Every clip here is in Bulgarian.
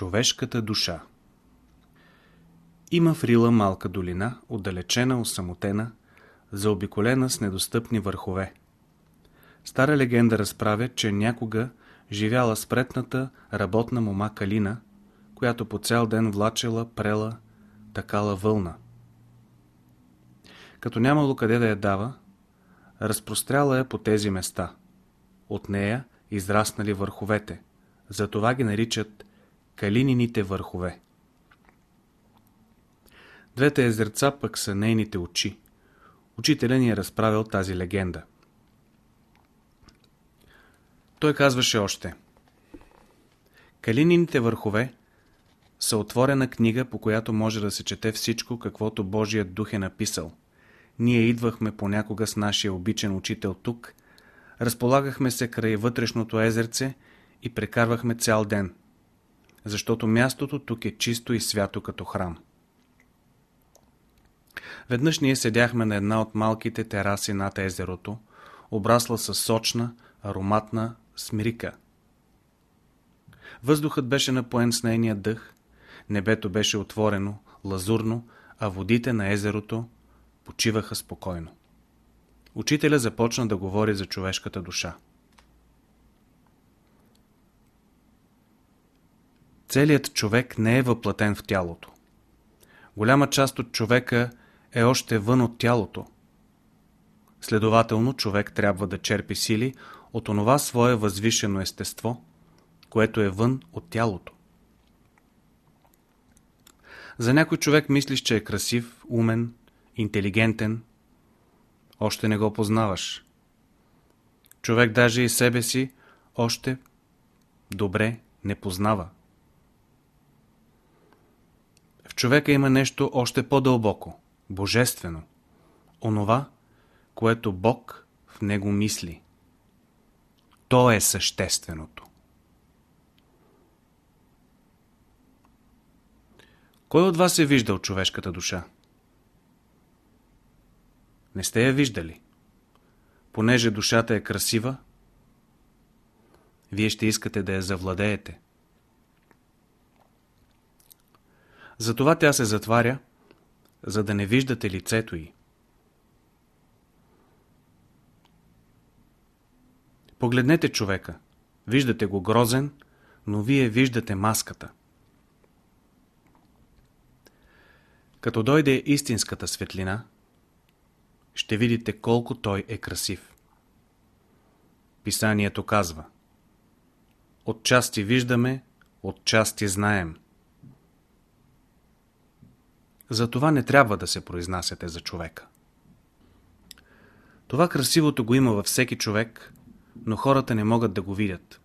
Човешката душа Има в Рила малка долина, отдалечена, осамотена, заобиколена с недостъпни върхове. Стара легенда разправя, че някога живяла спретната работна мома Калина, която по цял ден влачела, прела, такала вълна. Като нямало къде да я дава, разпростряла я по тези места. От нея израснали върховете. Затова ги наричат Калинините върхове. Двете езерца пък са нейните очи. Учителя ни е разправил тази легенда. Той казваше още Калинините върхове са отворена книга, по която може да се чете всичко, каквото Божият дух е написал. Ние идвахме понякога с нашия обичен учител тук, разполагахме се край вътрешното езерце и прекарвахме цял ден, защото мястото тук е чисто и свято като храм. Веднъж ние седяхме на една от малките тераси над езерото, обрасла с сочна, ароматна смирика. Въздухът беше напоен с нейния дъх, небето беше отворено, лазурно, а водите на езерото почиваха спокойно. Учителя започна да говори за човешката душа. Целият човек не е въплатен в тялото. Голяма част от човека е още вън от тялото. Следователно, човек трябва да черпи сили от онова свое възвишено естество, което е вън от тялото. За някой човек мислиш, че е красив, умен, интелигентен. Още не го познаваш. Човек даже и себе си още добре не познава. В човека има нещо още по-дълбоко, божествено. Онова, което Бог в него мисли. То е същественото. Кой от вас е виждал човешката душа? Не сте я виждали. Понеже душата е красива, вие ще искате да я завладеете. Затова тя се затваря, за да не виждате лицето й. Погледнете човека. Виждате го грозен, но вие виждате маската. Като дойде истинската светлина, ще видите колко той е красив. Писанието казва Отчасти виждаме, отчасти знаем. Затова не трябва да се произнасяте за човека. Това красивото го има във всеки човек, но хората не могат да го видят.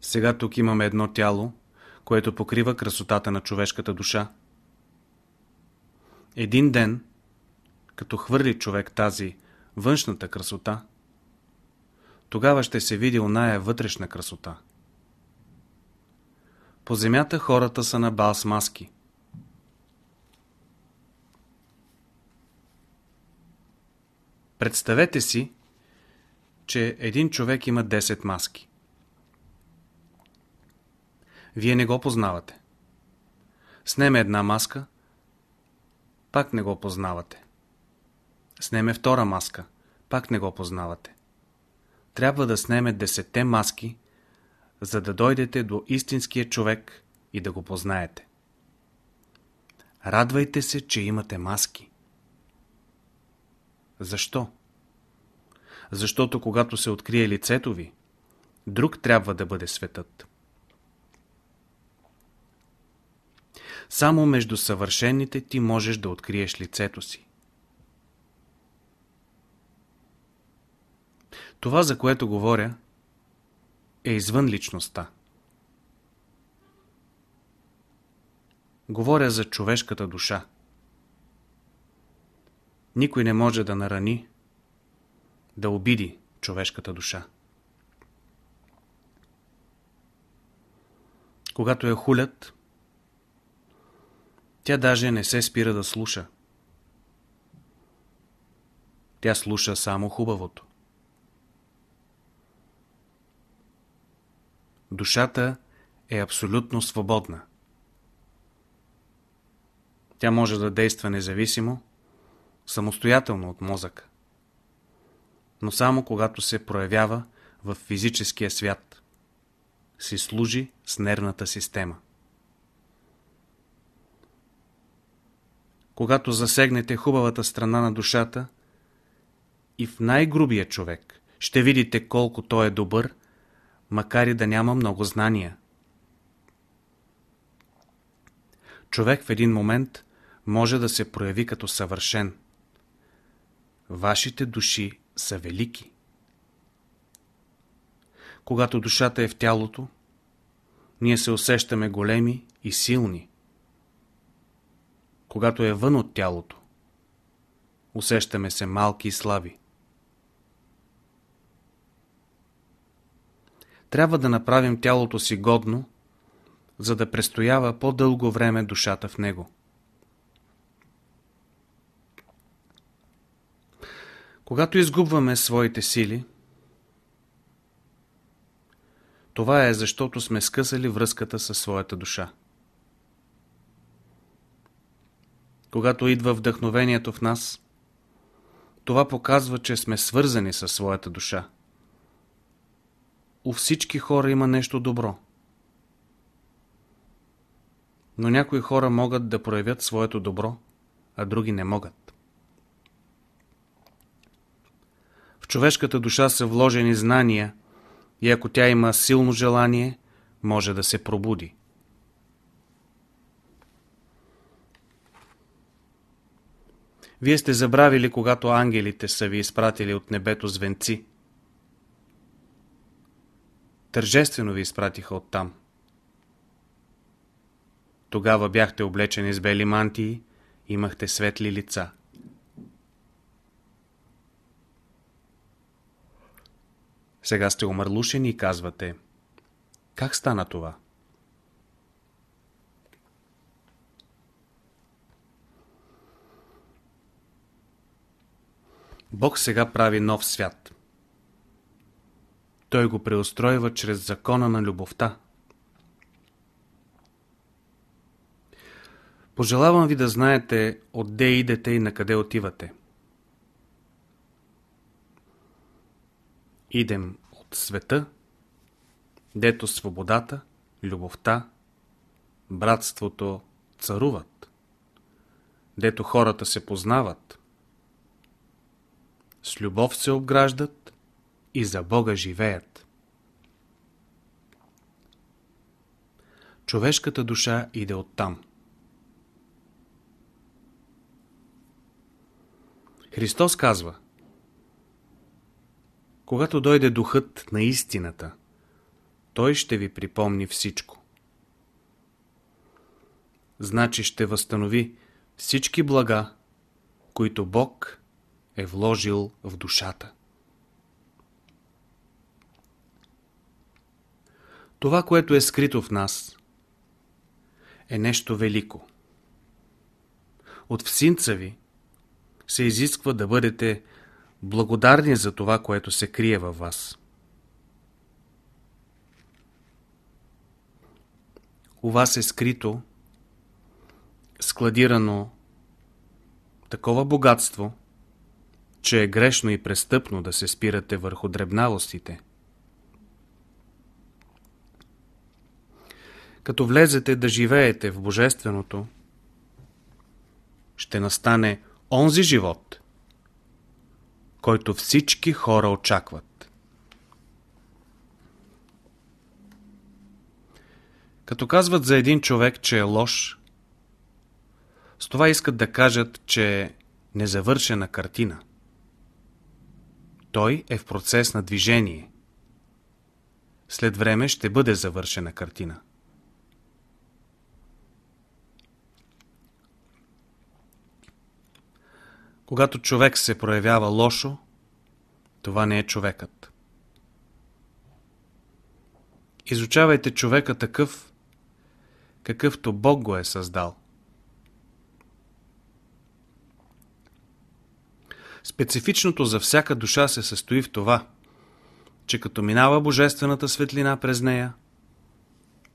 Сега тук имаме едно тяло, което покрива красотата на човешката душа. Един ден, като хвърли човек тази външната красота, тогава ще се види оная вътрешна красота. По земята хората са на бал с маски. Представете си, че един човек има 10 маски. Вие не го познавате. Снеме една маска, пак не го познавате. Снеме втора маска, пак не го познавате. Трябва да снеме десетте маски, за да дойдете до истинския човек и да го познаете. Радвайте се, че имате маски. Защо? Защото когато се открие лицето ви, друг трябва да бъде светът. Само между съвършените ти можеш да откриеш лицето си. Това, за което говоря, е извън личността. Говоря за човешката душа. Никой не може да нарани, да обиди човешката душа. Когато я хулят, тя даже не се спира да слуша. Тя слуша само хубавото. Душата е абсолютно свободна. Тя може да действа независимо, самостоятелно от мозъка. Но само когато се проявява в физическия свят, си служи с нервната система. Когато засегнете хубавата страна на душата и в най-грубия човек, ще видите колко той е добър, макар и да няма много знания. Човек в един момент може да се прояви като съвършен. Вашите души са велики. Когато душата е в тялото, ние се усещаме големи и силни. Когато е вън от тялото, усещаме се малки и слаби. Трябва да направим тялото си годно, за да престоява по-дълго време душата в него. Когато изгубваме своите сили, това е защото сме скъсали връзката със своята душа. Когато идва вдъхновението в нас, това показва, че сме свързани със своята душа. У всички хора има нещо добро. Но някои хора могат да проявят своето добро, а други не могат. В човешката душа са вложени знания и ако тя има силно желание, може да се пробуди. Вие сте забравили, когато ангелите са ви изпратили от небето звенци. Тържествено ви изпратиха оттам. Тогава бяхте облечени с бели мантии, имахте светли лица. Сега сте омърлушени и казвате Как стана това? Бог сега прави нов свят. Той го преустройва чрез закона на любовта. Пожелавам ви да знаете отде идете и на къде отивате. Идем от света, дето свободата, любовта, братството царуват, дето хората се познават, с любов се обграждат и за Бога живеят. Човешката душа иде оттам. Христос казва Когато дойде духът на истината, той ще ви припомни всичко. Значи ще възстанови всички блага, които Бог е вложил в душата. Това, което е скрито в нас, е нещо велико. От всинца ви се изисква да бъдете благодарни за това, което се крие във вас. У вас е скрито, складирано такова богатство, че е грешно и престъпно да се спирате върху дребнавостите. Като влезете да живеете в Божественото, ще настане онзи живот, който всички хора очакват. Като казват за един човек, че е лош, с това искат да кажат, че е незавършена картина. Той е в процес на движение. След време ще бъде завършена картина. Когато човек се проявява лошо, това не е човекът. Изучавайте човека такъв, какъвто Бог го е създал. Специфичното за всяка душа се състои в това, че като минава божествената светлина през нея,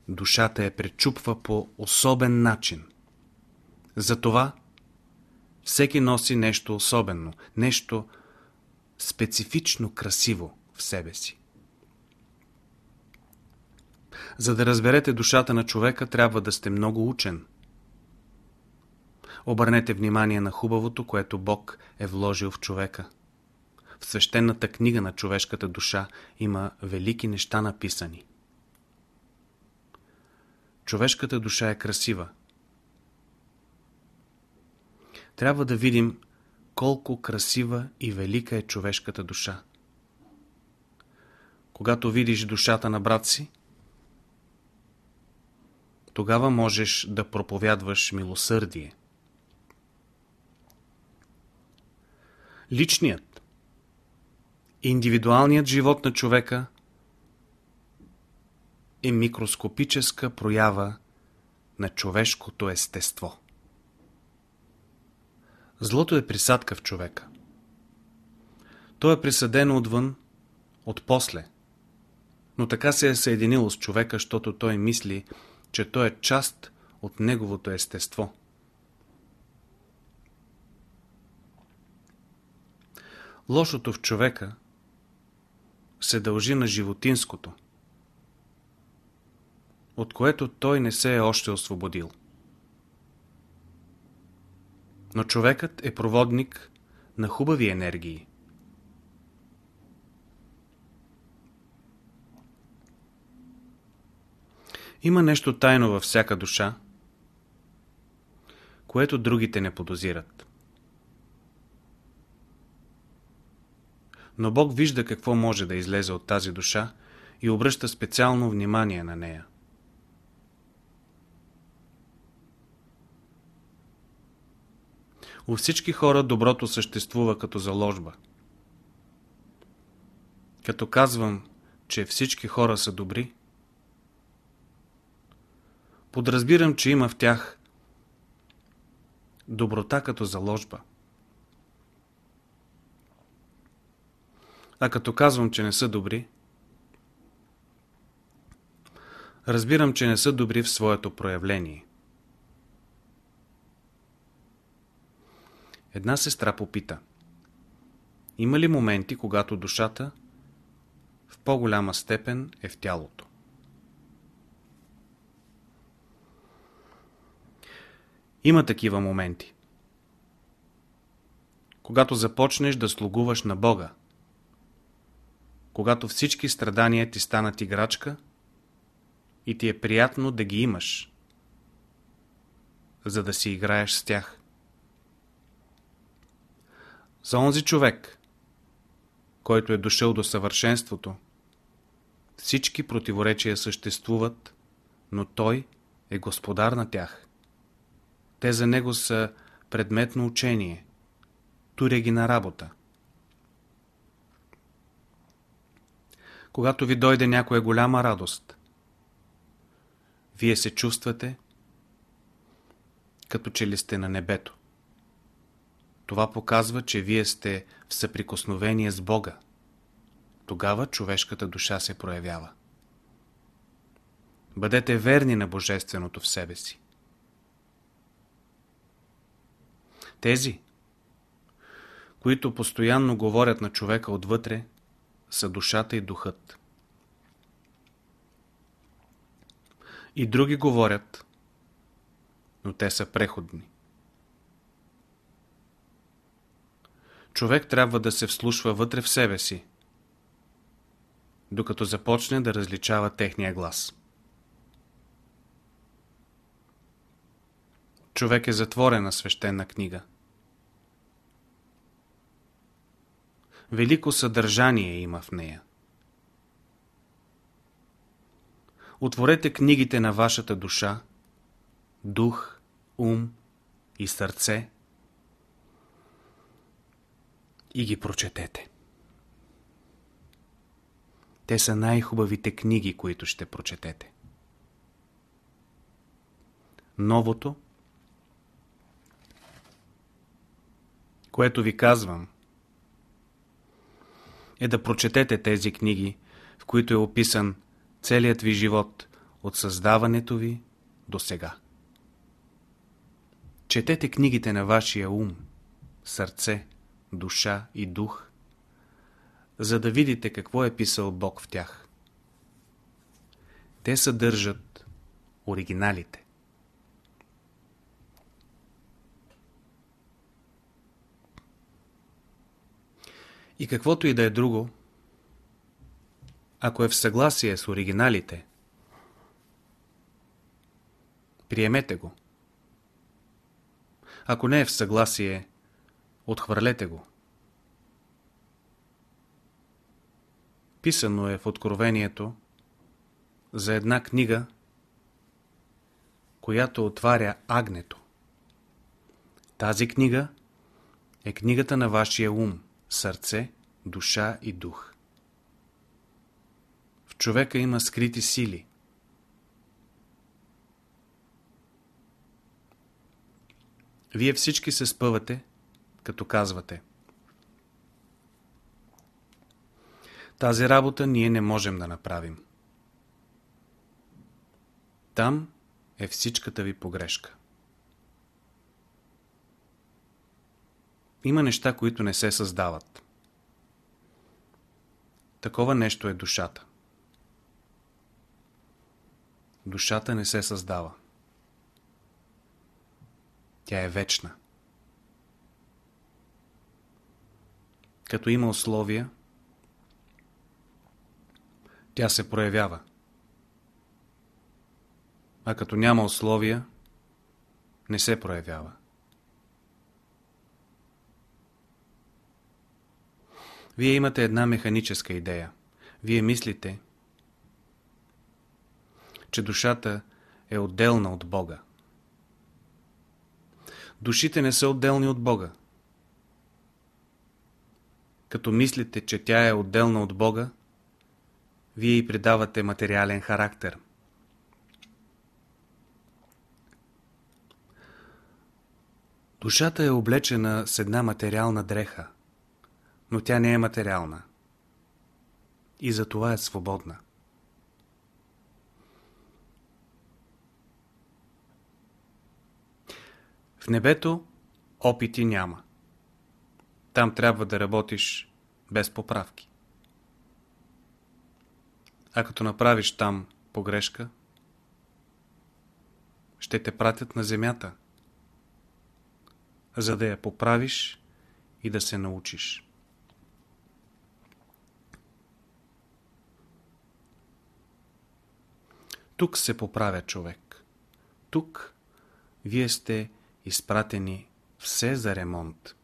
душата я пречупва по особен начин. Затова всеки носи нещо особено, нещо специфично красиво в себе си. За да разберете душата на човека, трябва да сте много учен. Обърнете внимание на хубавото, което Бог е вложил в човека. В свещената книга на човешката душа има велики неща написани. Човешката душа е красива. Трябва да видим колко красива и велика е човешката душа. Когато видиш душата на брат си, тогава можеш да проповядваш милосърдие. Личният, индивидуалният живот на човека е микроскопическа проява на човешкото естество. Злото е присадка в човека. То е присъдено отвън, от после. Но така се е съединило с човека, защото той мисли, че то е част от неговото естество. Лошото в човека се дължи на животинското, от което той не се е още освободил. Но човекът е проводник на хубави енергии. Има нещо тайно във всяка душа, което другите не подозират. Но Бог вижда какво може да излезе от тази душа и обръща специално внимание на нея. У всички хора доброто съществува като заложба. Като казвам, че всички хора са добри, подразбирам, че има в тях доброта като заложба. А като казвам, че не са добри, разбирам, че не са добри в своето проявление. Една сестра попита. Има ли моменти, когато душата в по-голяма степен е в тялото? Има такива моменти. Когато започнеш да слугуваш на Бога, когато всички страдания ти станат играчка и ти е приятно да ги имаш, за да си играеш с тях. За онзи човек, който е дошъл до съвършенството, всички противоречия съществуват, но той е господар на тях. Те за него са предметно учение, туря ги на работа. Когато ви дойде някоя голяма радост, вие се чувствате, като че ли сте на небето. Това показва, че вие сте в съприкосновение с Бога. Тогава човешката душа се проявява. Бъдете верни на Божественото в себе си. Тези, които постоянно говорят на човека отвътре, са душата и духът. И други говорят, но те са преходни. Човек трябва да се вслушва вътре в себе си, докато започне да различава техния глас. Човек е затворена свещена книга. Велико съдържание има в нея. Отворете книгите на вашата душа, дух, ум и сърце и ги прочетете. Те са най-хубавите книги, които ще прочетете. Новото, което ви казвам, е да прочетете тези книги, в които е описан целият ви живот от създаването ви до сега. Четете книгите на вашия ум, сърце, душа и дух, за да видите какво е писал Бог в тях. Те съдържат оригиналите. И каквото и да е друго, ако е в съгласие с оригиналите, приемете го. Ако не е в съгласие, отхвърлете го. Писано е в Откровението за една книга, която отваря агнето. Тази книга е книгата на вашия ум, сърце, душа и дух. В човека има скрити сили. Вие всички се спъвате, като казвате. Тази работа ние не можем да направим. Там е всичката ви погрешка. Има неща, които не се създават. Такова нещо е душата. Душата не се създава. Тя е вечна. Като има условия, тя се проявява. А като няма условия, не се проявява. Вие имате една механическа идея. Вие мислите, че душата е отделна от Бога. Душите не са отделни от Бога. Като мислите, че тя е отделна от Бога, вие й придавате материален характер. Душата е облечена с една материална дреха, но тя не е материална. И затова е свободна. В небето опити няма. Там трябва да работиш без поправки. А като направиш там погрешка, ще те пратят на земята, за да я поправиш и да се научиш. Тук се поправя човек. Тук вие сте изпратени все за ремонт.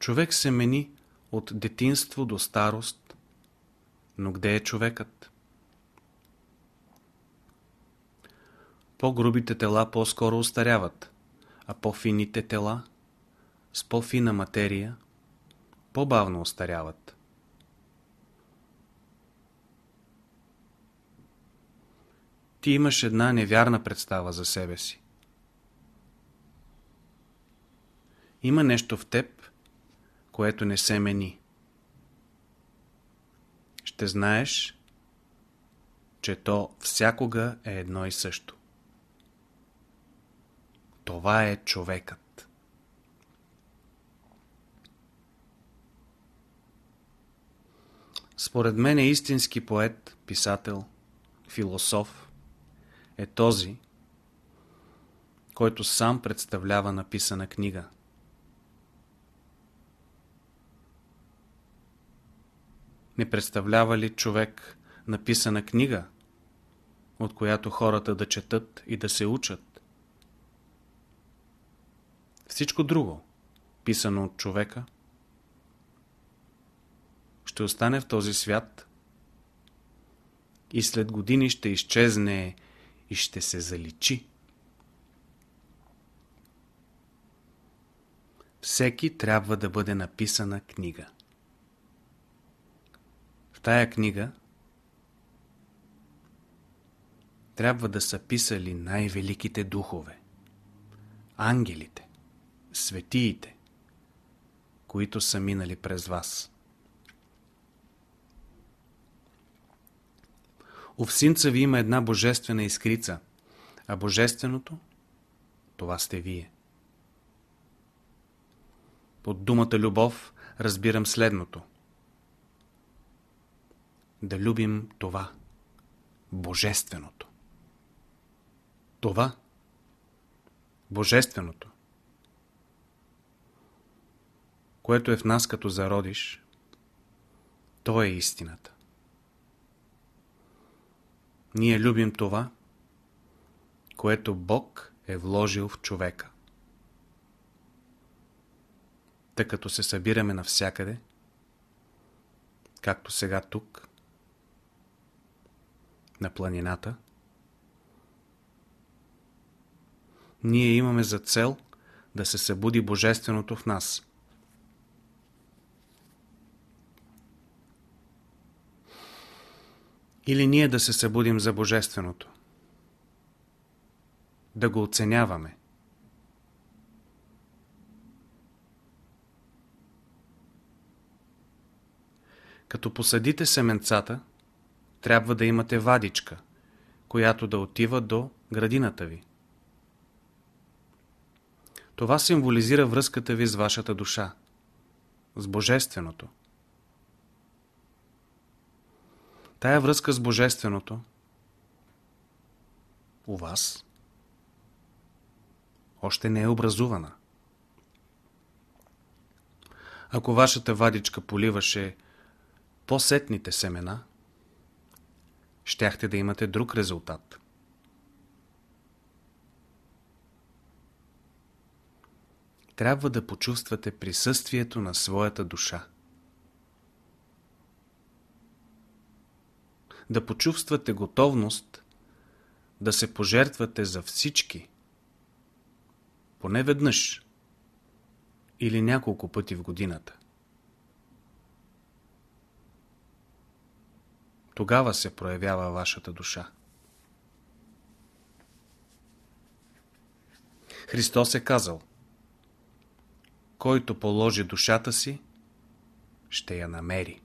Човек се мени от детинство до старост, но къде е човекът? По-грубите тела по-скоро устаряват, а по-фините тела с по-фина материя по-бавно устаряват. Ти имаш една невярна представа за себе си. Има нещо в теб, което не се мени. Ще знаеш, че то всякога е едно и също. Това е човекът. Според мен е истински поет, писател, философ е този, който сам представлява написана книга. Не представлява ли човек написана книга, от която хората да четат и да се учат? Всичко друго, писано от човека, ще остане в този свят и след години ще изчезне и ще се заличи. Всеки трябва да бъде написана книга. Тая книга трябва да са писали най-великите духове, ангелите, светиите, които са минали през вас. Овсинца ви има една божествена искрица, а божественото – това сте вие. Под думата любов разбирам следното. Да любим това, божественото. Това, божественото, което е в нас като зародиш, то е истината. Ние любим това, което Бог е вложил в човека. Тъй като се събираме навсякъде, както сега тук, на планината, ние имаме за цел да се събуди Божественото в нас. Или ние да се събудим за Божественото. Да го оценяваме. Като посадите семенцата, трябва да имате вадичка, която да отива до градината ви. Това символизира връзката ви с вашата душа, с Божественото. Тая връзка с Божественото у вас още не е образувана. Ако вашата вадичка поливаше по-сетните семена, щяхте да имате друг резултат. Трябва да почувствате присъствието на своята душа. Да почувствате готовност да се пожертвате за всички, поне веднъж или няколко пъти в годината. Тогава се проявява вашата душа. Христос е казал Който положи душата си, ще я намери.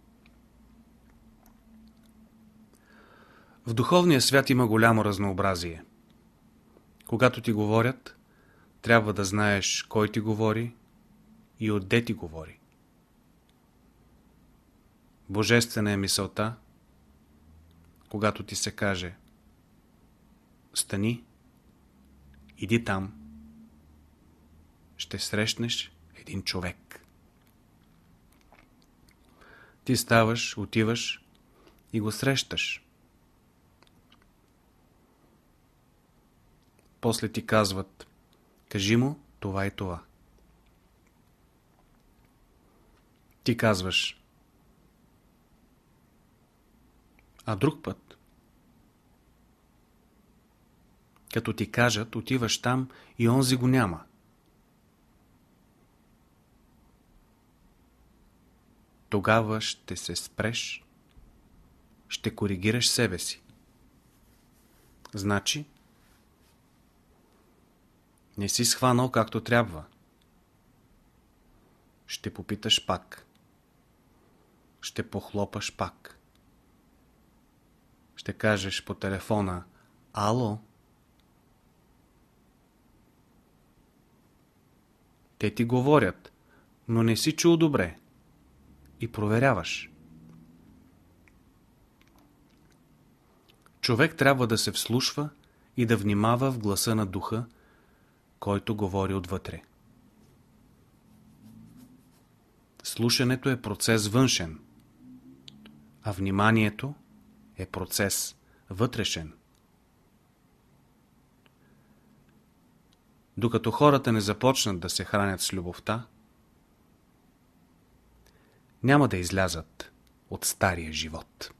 В духовния свят има голямо разнообразие. Когато ти говорят, трябва да знаеш кой ти говори и отде ти говори. Божествена е мисълта, когато ти се каже Стани, иди там, ще срещнеш един човек. Ти ставаш, отиваш и го срещаш. После ти казват, кажи му това и това. Ти казваш, а друг път Като ти кажат, отиваш там и онзи го няма. Тогава ще се спреш, ще коригираш себе си. Значи, не си схванал както трябва. Ще попиташ пак. Ще похлопаш пак. Ще кажеш по телефона Ало? Те ти говорят, но не си чул добре. И проверяваш. Човек трябва да се вслушва и да внимава в гласа на духа, който говори отвътре. Слушането е процес външен, а вниманието е процес вътрешен. Докато хората не започнат да се хранят с любовта, няма да излязат от стария живот.